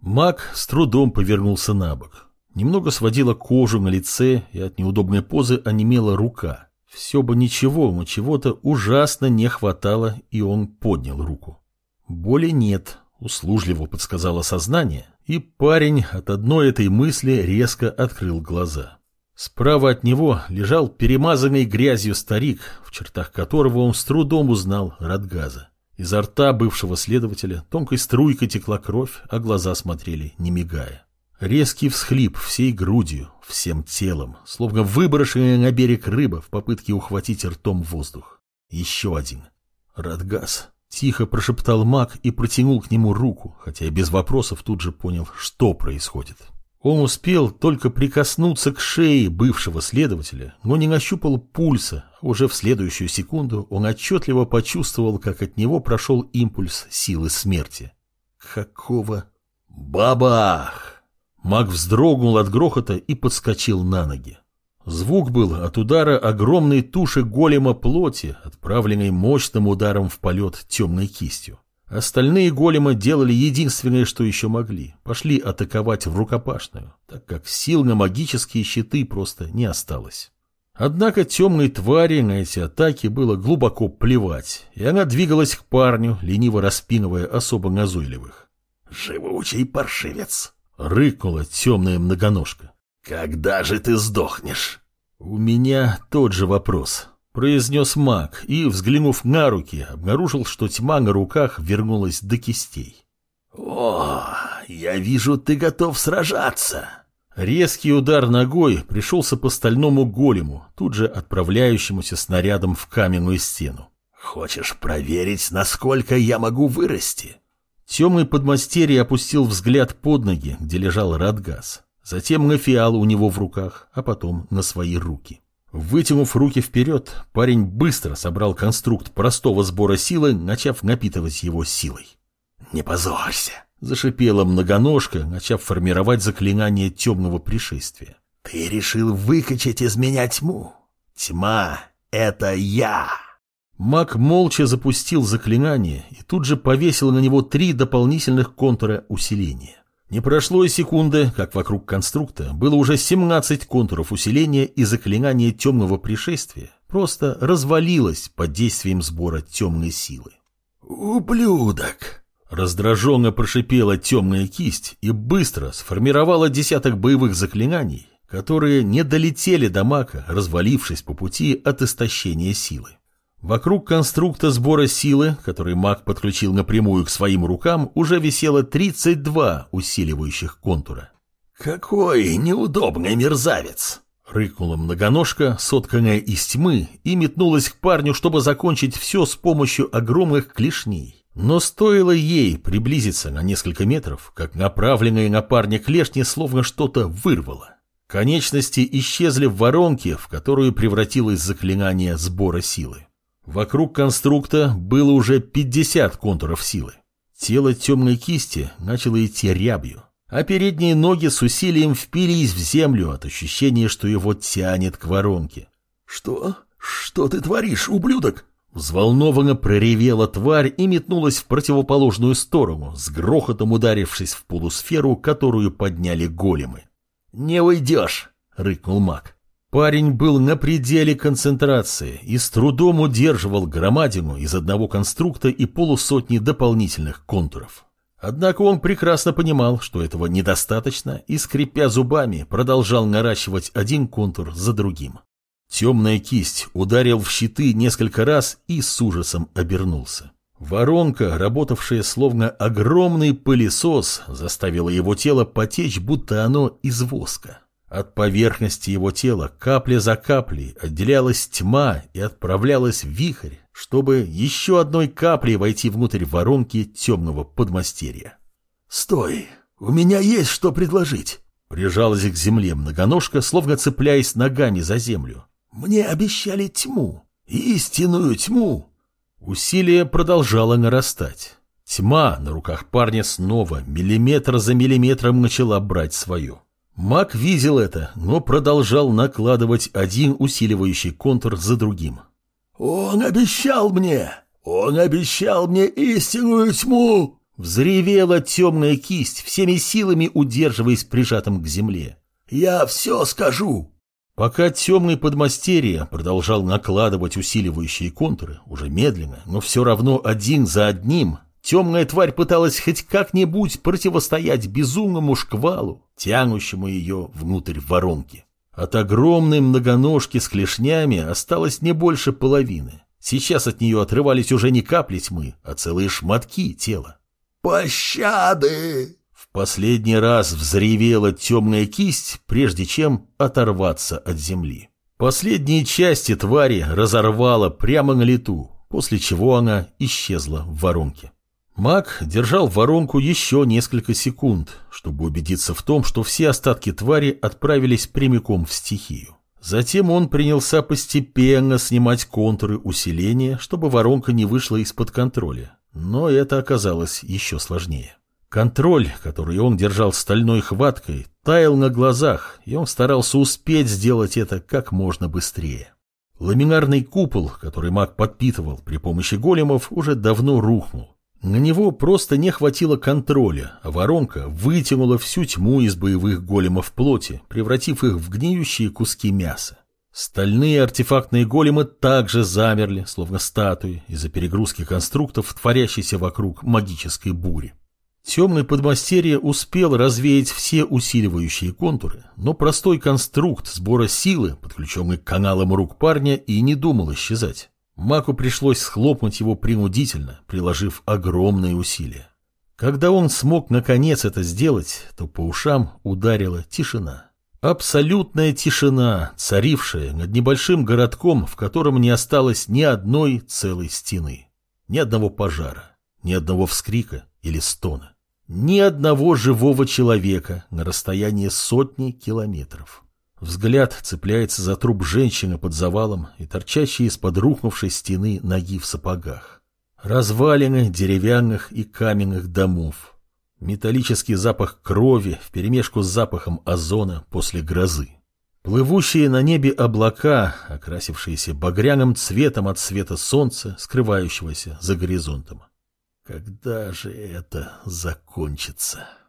Маг с трудом повернулся на бок. Немного сводила кожу на лице, и от неудобной позы онемела рука. Все бы ничего, но чего-то ужасно не хватало, и он поднял руку. Боли нет, услужливо подсказало сознание, и парень от одной этой мысли резко открыл глаза. Справа от него лежал перемазанный грязью старик, в чертах которого он с трудом узнал Радгаза. Изо рта бывшего следователя тонкой струйкой текла кровь, а глаза смотрели, не мигая. Резкий всхлип всей грудью, всем телом, словно выброшенная на берег рыба в попытке ухватить ртом воздух. Еще один. Радгаз. Тихо прошептал маг и протянул к нему руку, хотя и без вопросов тут же понял, что происходит. Он успел только прикоснуться к шее бывшего следователя, но не нащупал пульса, уже в следующую секунду он отчетливо почувствовал, как от него прошел импульс силы смерти. Какого? Бабах! Маг вздрогнул от грохота и подскочил на ноги. Звук был от удара огромной туши голема плоти, отправленной мощным ударом в полет темной кистью. Остальные големы делали единственное, что еще могли. Пошли атаковать в рукопашную, так как сил на магические щиты просто не осталось. Однако темной твари на эти атаки было глубоко плевать, и она двигалась к парню, лениво распинывая особо назойливых. «Живучий паршивец!» Рыкнула темная многоножка. «Когда же ты сдохнешь?» «У меня тот же вопрос», — произнес маг и, взглянув на руки, обнаружил, что тьма на руках вернулась до кистей. «О, я вижу, ты готов сражаться!» Резкий удар ногой пришелся по стальному голему, тут же отправляющемуся снарядом в каменную стену. «Хочешь проверить, насколько я могу вырасти?» Темный подмастерье опустил взгляд под ноги, где лежал Радгас. Затем на фиал у него в руках, а потом на свои руки. Вытянув руки вперед, парень быстро собрал конструкт простого сбора силы, начав напитывать его силой. «Не позорься!» — зашипела многоножка, начав формировать заклинание темного пришествия. «Ты решил выкачать из меня тьму? Тьма — это я!» Маг молча запустил заклинание и тут же повесил на него три дополнительных контура усиления. Не прошло и секунды, как вокруг конструкта было уже 17 контуров усиления и заклинание темного пришествия просто развалилось под действием сбора темной силы. «Ублюдок!» Раздраженно прошипела темная кисть и быстро сформировала десяток боевых заклинаний, которые не долетели до мака, развалившись по пути от истощения силы. Вокруг конструкта сбора силы, который маг подключил напрямую к своим рукам, уже висело 32 усиливающих контура. «Какой неудобный мерзавец!» Рыкнула многоножка, сотканная из тьмы, и метнулась к парню, чтобы закончить все с помощью огромных клешней. Но стоило ей приблизиться на несколько метров, как направленная на парня клешни словно что-то вырвало. Конечности исчезли в воронке, в которую превратилось заклинание сбора силы. Вокруг конструкта было уже 50 контуров силы. Тело темной кисти начало идти рябью, а передние ноги с усилием впились в землю от ощущения, что его тянет к воронке. «Что? Что ты творишь, ублюдок?» Взволнованно проревела тварь и метнулась в противоположную сторону, с грохотом ударившись в полусферу, которую подняли големы. «Не уйдешь!» — рыкнул маг. Парень был на пределе концентрации и с трудом удерживал громадину из одного конструкта и полусотни дополнительных контуров. Однако он прекрасно понимал, что этого недостаточно, и, скрипя зубами, продолжал наращивать один контур за другим. Темная кисть ударил в щиты несколько раз и с ужасом обернулся. Воронка, работавшая словно огромный пылесос, заставила его тело потечь, будто оно из воска. От поверхности его тела капля за каплей отделялась тьма и отправлялась в вихрь, чтобы еще одной каплей войти внутрь воронки темного подмастерья. «Стой! У меня есть что предложить!» Прижалась к земле многоножка, словно цепляясь ногами за землю. «Мне обещали тьму, истинную тьму!» Усилие продолжало нарастать. Тьма на руках парня снова миллиметр за миллиметром начала брать свое. Маг видел это, но продолжал накладывать один усиливающий контур за другим. «Он обещал мне! Он обещал мне истинную тьму!» Взревела темная кисть, всеми силами удерживаясь прижатым к земле. «Я все скажу!» Пока темный подмастерье продолжал накладывать усиливающие контуры, уже медленно, но все равно один за одним, темная тварь пыталась хоть как-нибудь противостоять безумному шквалу, тянущему ее внутрь воронки. От огромной многоножки с клешнями осталось не больше половины. Сейчас от нее отрывались уже не капли тьмы, а целые шматки тела. «Пощады!» В последний раз взревела темная кисть, прежде чем оторваться от земли. Последние части твари разорвала прямо на лету, после чего она исчезла в воронке. Маг держал воронку еще несколько секунд, чтобы убедиться в том, что все остатки твари отправились прямиком в стихию. Затем он принялся постепенно снимать контуры усиления, чтобы воронка не вышла из-под контроля. Но это оказалось еще сложнее. Контроль, который он держал стальной хваткой, таял на глазах, и он старался успеть сделать это как можно быстрее. Ламинарный купол, который маг подпитывал при помощи големов, уже давно рухнул. На него просто не хватило контроля, а воронка вытянула всю тьму из боевых големов плоти, превратив их в гниющие куски мяса. Стальные артефактные големы также замерли, словно статуи, из-за перегрузки конструктов, творящейся вокруг магической бури. Темный подмастерье успел развеять все усиливающие контуры, но простой конструкт сбора силы, подключенный к каналам рук парня, и не думал исчезать. Маку пришлось схлопнуть его принудительно, приложив огромные усилия. Когда он смог наконец это сделать, то по ушам ударила тишина. Абсолютная тишина, царившая над небольшим городком, в котором не осталось ни одной целой стены. Ни одного пожара, ни одного вскрика или стона. Ни одного живого человека на расстоянии сотни километров. Взгляд цепляется за труп женщины под завалом и торчащие из-под рухнувшей стены ноги в сапогах. Развалины деревянных и каменных домов. Металлический запах крови вперемешку с запахом озона после грозы. Плывущие на небе облака, окрасившиеся багряным цветом от света солнца, скрывающегося за горизонтом. Когда же это закончится?